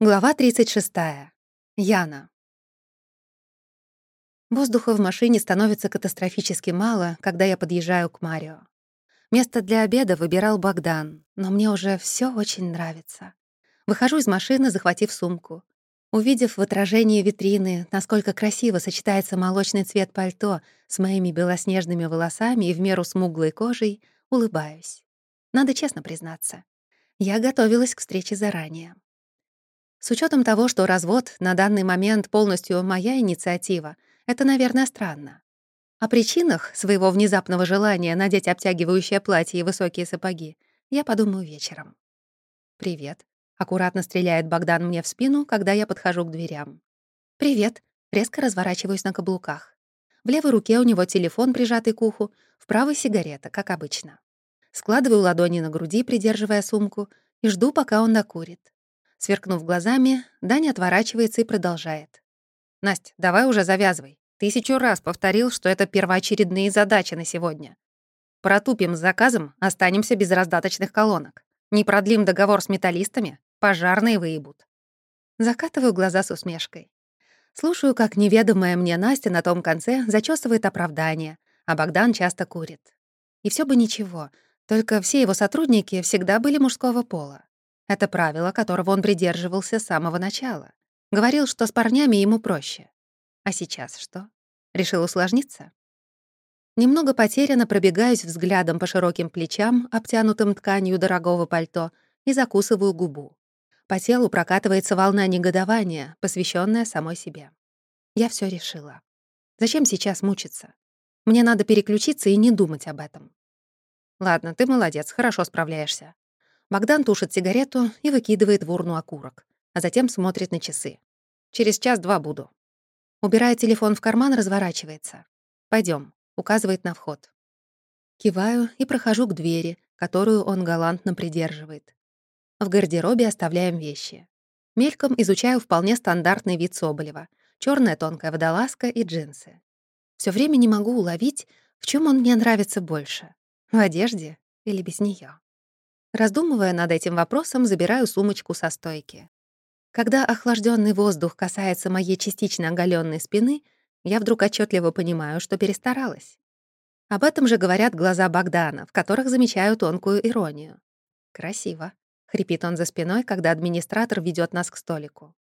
Глава 36. Яна. Воздуха в машине становится катастрофически мало, когда я подъезжаю к Марио. Место для обеда выбирал Богдан, но мне уже все очень нравится. Выхожу из машины, захватив сумку. Увидев в отражении витрины, насколько красиво сочетается молочный цвет пальто с моими белоснежными волосами и в меру смуглой кожей, улыбаюсь. Надо честно признаться. Я готовилась к встрече заранее. С учетом того, что развод на данный момент полностью моя инициатива, это, наверное, странно. О причинах своего внезапного желания надеть обтягивающее платье и высокие сапоги я подумаю вечером. «Привет», — аккуратно стреляет Богдан мне в спину, когда я подхожу к дверям. «Привет», — резко разворачиваюсь на каблуках. В левой руке у него телефон, прижатый к уху, в правой — сигарета, как обычно. Складываю ладони на груди, придерживая сумку, и жду, пока он накурит. Сверкнув глазами, Даня отворачивается и продолжает. «Насть, давай уже завязывай. Тысячу раз повторил, что это первоочередные задачи на сегодня. Протупим с заказом, останемся без раздаточных колонок. Не продлим договор с металлистами, пожарные выебут». Закатываю глаза с усмешкой. Слушаю, как неведомая мне Настя на том конце зачесывает оправдание, а Богдан часто курит. И все бы ничего, только все его сотрудники всегда были мужского пола. Это правило, которого он придерживался с самого начала. Говорил, что с парнями ему проще. А сейчас что? Решил усложниться? Немного потерянно пробегаюсь взглядом по широким плечам, обтянутым тканью дорогого пальто, и закусываю губу. По телу прокатывается волна негодования, посвященная самой себе. Я все решила. Зачем сейчас мучиться? Мне надо переключиться и не думать об этом. Ладно, ты молодец, хорошо справляешься. Богдан тушит сигарету и выкидывает в урну окурок, а затем смотрит на часы. «Через час-два буду». Убирая телефон в карман, разворачивается. Пойдем, указывает на вход. Киваю и прохожу к двери, которую он галантно придерживает. В гардеробе оставляем вещи. Мельком изучаю вполне стандартный вид Соболева. черная тонкая водолазка и джинсы. Все время не могу уловить, в чем он мне нравится больше. В одежде или без нее. Раздумывая над этим вопросом, забираю сумочку со стойки. Когда охлажденный воздух касается моей частично оголенной спины, я вдруг отчетливо понимаю, что перестаралась. Об этом же говорят глаза Богдана, в которых замечаю тонкую иронию. «Красиво», — хрипит он за спиной, когда администратор ведет нас к столику.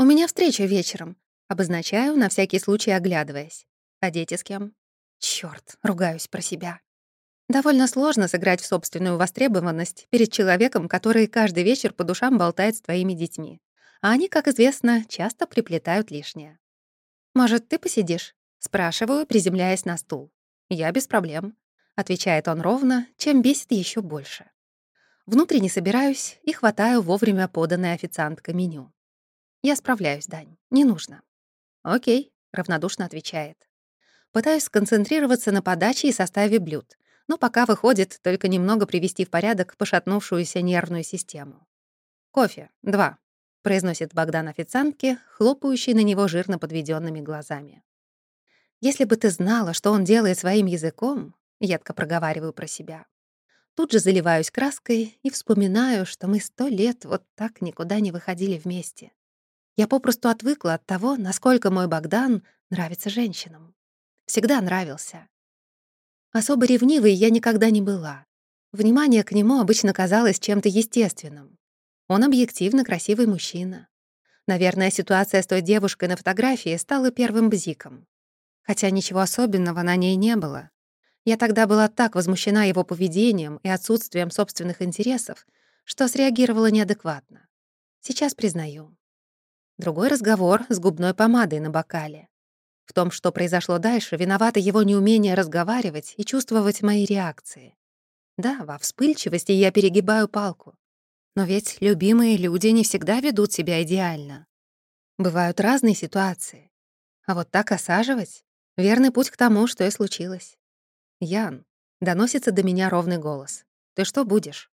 «У меня встреча вечером», — обозначаю, на всякий случай оглядываясь. «А дети с кем?» Чёрт, ругаюсь про себя. Довольно сложно сыграть в собственную востребованность перед человеком, который каждый вечер по душам болтает с твоими детьми. А они, как известно, часто приплетают лишнее. «Может, ты посидишь?» — спрашиваю, приземляясь на стул. «Я без проблем», — отвечает он ровно, чем бесит еще больше. Внутренне собираюсь и хватаю вовремя поданное официантка меню. «Я справляюсь, Дань, не нужно». «Окей», — равнодушно отвечает. Пытаюсь сконцентрироваться на подаче и составе блюд, но пока выходит только немного привести в порядок пошатнувшуюся нервную систему. «Кофе. Два», — произносит Богдан официантке, хлопающий на него жирно подведенными глазами. «Если бы ты знала, что он делает своим языком», — едко проговариваю про себя. Тут же заливаюсь краской и вспоминаю, что мы сто лет вот так никуда не выходили вместе. Я попросту отвыкла от того, насколько мой Богдан нравится женщинам. Всегда нравился. Особо ревнивой я никогда не была. Внимание к нему обычно казалось чем-то естественным. Он объективно красивый мужчина. Наверное, ситуация с той девушкой на фотографии стала первым бзиком. Хотя ничего особенного на ней не было. Я тогда была так возмущена его поведением и отсутствием собственных интересов, что среагировала неадекватно. Сейчас признаю. Другой разговор с губной помадой на бокале. В том, что произошло дальше, виновато его неумение разговаривать и чувствовать мои реакции. Да, во вспыльчивости я перегибаю палку. Но ведь любимые люди не всегда ведут себя идеально. Бывают разные ситуации. А вот так осаживать — верный путь к тому, что и случилось. «Ян», — доносится до меня ровный голос. «Ты что будешь?»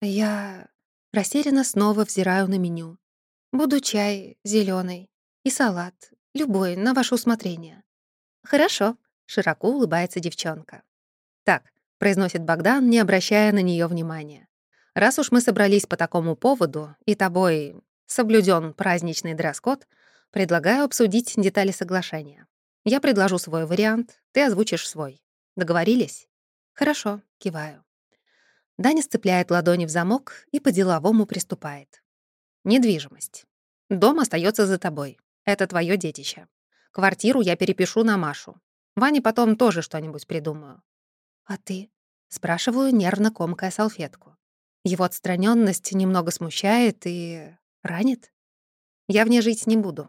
Я растерянно снова взираю на меню. Буду чай зеленый и салат, Любой, на ваше усмотрение». «Хорошо», — широко улыбается девчонка. «Так», — произносит Богдан, не обращая на нее внимания. «Раз уж мы собрались по такому поводу, и тобой Соблюден праздничный дресс-код, предлагаю обсудить детали соглашения. Я предложу свой вариант, ты озвучишь свой. Договорились? Хорошо, киваю. Даня сцепляет ладони в замок и по-деловому приступает. Недвижимость. Дом остается за тобой. Это твое детище. Квартиру я перепишу на Машу. Ване потом тоже что-нибудь придумаю. А ты? Спрашиваю, нервно комкая салфетку. Его отстраненность немного смущает и... ранит. Я в ней жить не буду.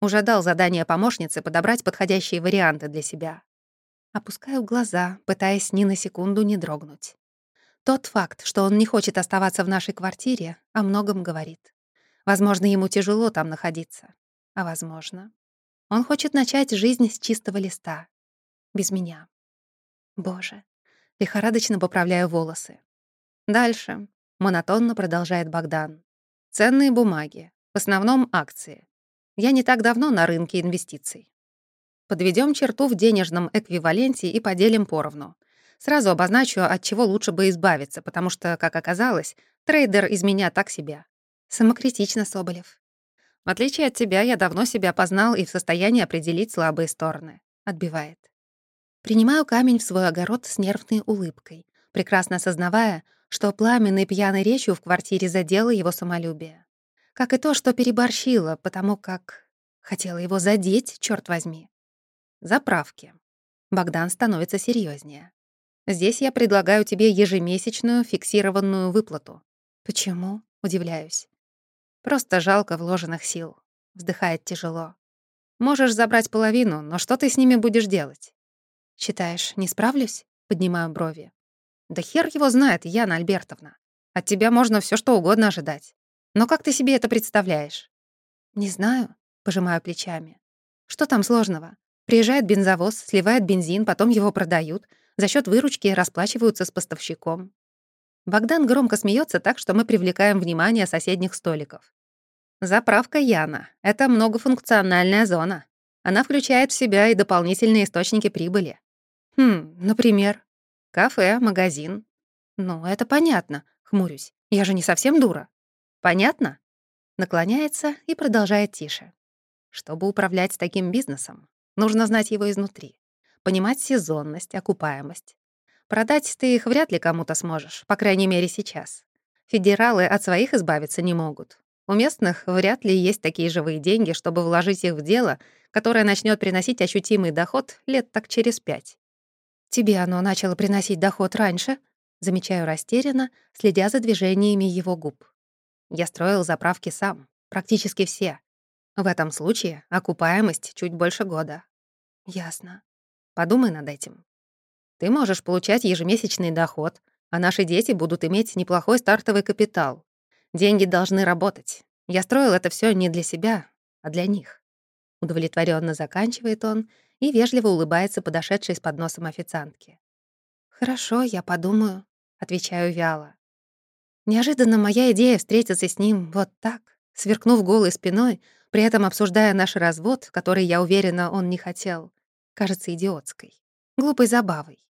Уже дал задание помощнице подобрать подходящие варианты для себя. Опускаю глаза, пытаясь ни на секунду не дрогнуть. Тот факт, что он не хочет оставаться в нашей квартире, о многом говорит. Возможно, ему тяжело там находиться. А возможно, он хочет начать жизнь с чистого листа. Без меня. Боже. Лихорадочно поправляю волосы. Дальше. Монотонно продолжает Богдан. Ценные бумаги. В основном акции. Я не так давно на рынке инвестиций. Подведем черту в денежном эквиваленте и поделим поровну. Сразу обозначу, от чего лучше бы избавиться, потому что, как оказалось, трейдер из меня так себе. Самокритично, Соболев. В отличие от тебя, я давно себя познал и в состоянии определить слабые стороны. Отбивает. Принимаю камень в свой огород с нервной улыбкой, прекрасно осознавая, что пламенной пьяной речью в квартире задела его самолюбие. Как и то, что переборщила, потому как хотела его задеть, черт возьми. Заправки. Богдан становится серьезнее. Здесь я предлагаю тебе ежемесячную фиксированную выплату. Почему? Удивляюсь. Просто жалко вложенных сил. Вздыхает тяжело. Можешь забрать половину, но что ты с ними будешь делать? Считаешь, не справлюсь? Поднимаю брови. Да хер его знает, Яна Альбертовна. От тебя можно все что угодно ожидать. Но как ты себе это представляешь? Не знаю, пожимаю плечами. Что там сложного? Приезжает бензовоз, сливает бензин, потом его продают, за счет выручки расплачиваются с поставщиком. Богдан громко смеется так, что мы привлекаем внимание соседних столиков. Заправка Яна — это многофункциональная зона. Она включает в себя и дополнительные источники прибыли. Хм, например, кафе, магазин. Ну, это понятно, хмурюсь. Я же не совсем дура. Понятно? Наклоняется и продолжает тише. Чтобы управлять таким бизнесом, нужно знать его изнутри понимать сезонность, окупаемость. Продать ты их вряд ли кому-то сможешь, по крайней мере сейчас. Федералы от своих избавиться не могут. У местных вряд ли есть такие живые деньги, чтобы вложить их в дело, которое начнет приносить ощутимый доход лет так через пять. Тебе оно начало приносить доход раньше, замечаю растерянно, следя за движениями его губ. Я строил заправки сам, практически все. В этом случае окупаемость чуть больше года. Ясно. Подумай над этим. Ты можешь получать ежемесячный доход, а наши дети будут иметь неплохой стартовый капитал. Деньги должны работать. Я строил это все не для себя, а для них. Удовлетворенно заканчивает он и вежливо улыбается подошедшей с подносом официантки. «Хорошо, я подумаю», — отвечаю вяло. Неожиданно моя идея встретиться с ним вот так, сверкнув голой спиной, при этом обсуждая наш развод, который, я уверена, он не хотел, кажется идиотской, глупой забавой.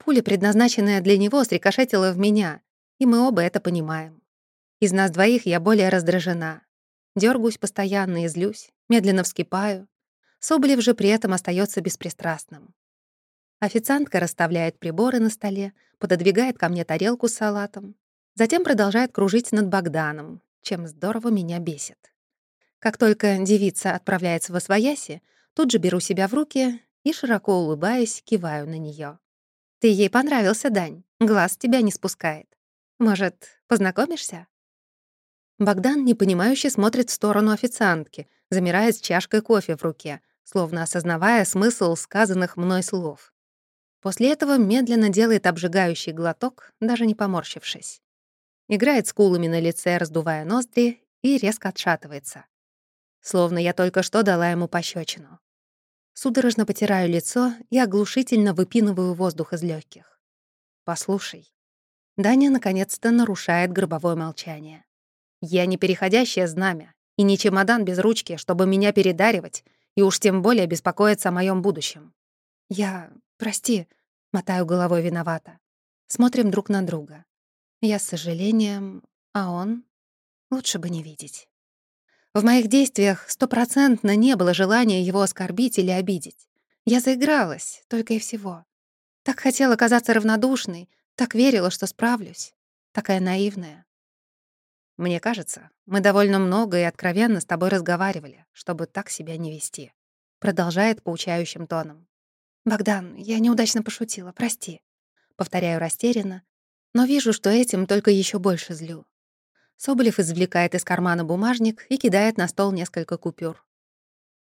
Пуля, предназначенная для него, срикошетила в меня, и мы оба это понимаем. Из нас двоих я более раздражена. Дёргаюсь постоянно и злюсь, медленно вскипаю. Соболев же при этом остается беспристрастным. Официантка расставляет приборы на столе, пододвигает ко мне тарелку с салатом, затем продолжает кружить над Богданом, чем здорово меня бесит. Как только девица отправляется в освояси, Тут же беру себя в руки и, широко улыбаясь, киваю на нее. «Ты ей понравился, Дань. Глаз тебя не спускает. Может, познакомишься?» Богдан непонимающе смотрит в сторону официантки, замирает с чашкой кофе в руке, словно осознавая смысл сказанных мной слов. После этого медленно делает обжигающий глоток, даже не поморщившись. Играет скулами на лице, раздувая ноздри, и резко отшатывается. Словно я только что дала ему пощечину. Судорожно потираю лицо и оглушительно выпинываю воздух из легких. «Послушай». Даня наконец-то нарушает гробовое молчание. «Я не переходящее знамя и не чемодан без ручки, чтобы меня передаривать и уж тем более беспокоиться о моем будущем. Я... прости», — мотаю головой виновата. Смотрим друг на друга. Я с сожалением, а он... Лучше бы не видеть. В моих действиях стопроцентно не было желания его оскорбить или обидеть. Я заигралась, только и всего. Так хотела казаться равнодушной, так верила, что справлюсь. Такая наивная. Мне кажется, мы довольно много и откровенно с тобой разговаривали, чтобы так себя не вести. Продолжает поучающим тоном. «Богдан, я неудачно пошутила, прости». Повторяю растерянно, но вижу, что этим только еще больше злю. Соболев извлекает из кармана бумажник и кидает на стол несколько купюр.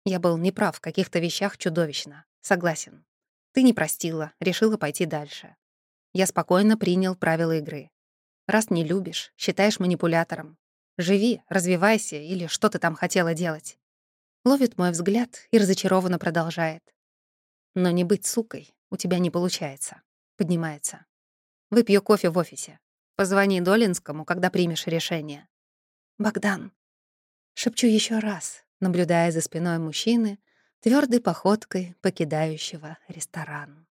Я был неправ в каких-то вещах чудовищно. Согласен. Ты не простила, решила пойти дальше. Я спокойно принял правила игры. Раз не любишь, считаешь манипулятором. Живи, развивайся или что ты там хотела делать. Ловит мой взгляд и разочарованно продолжает. Но не быть сукой у тебя не получается. Поднимается. Выпью кофе в офисе. Позвони Долинскому, когда примешь решение. Богдан. Шепчу еще раз, наблюдая за спиной мужчины, твердой походкой покидающего ресторан.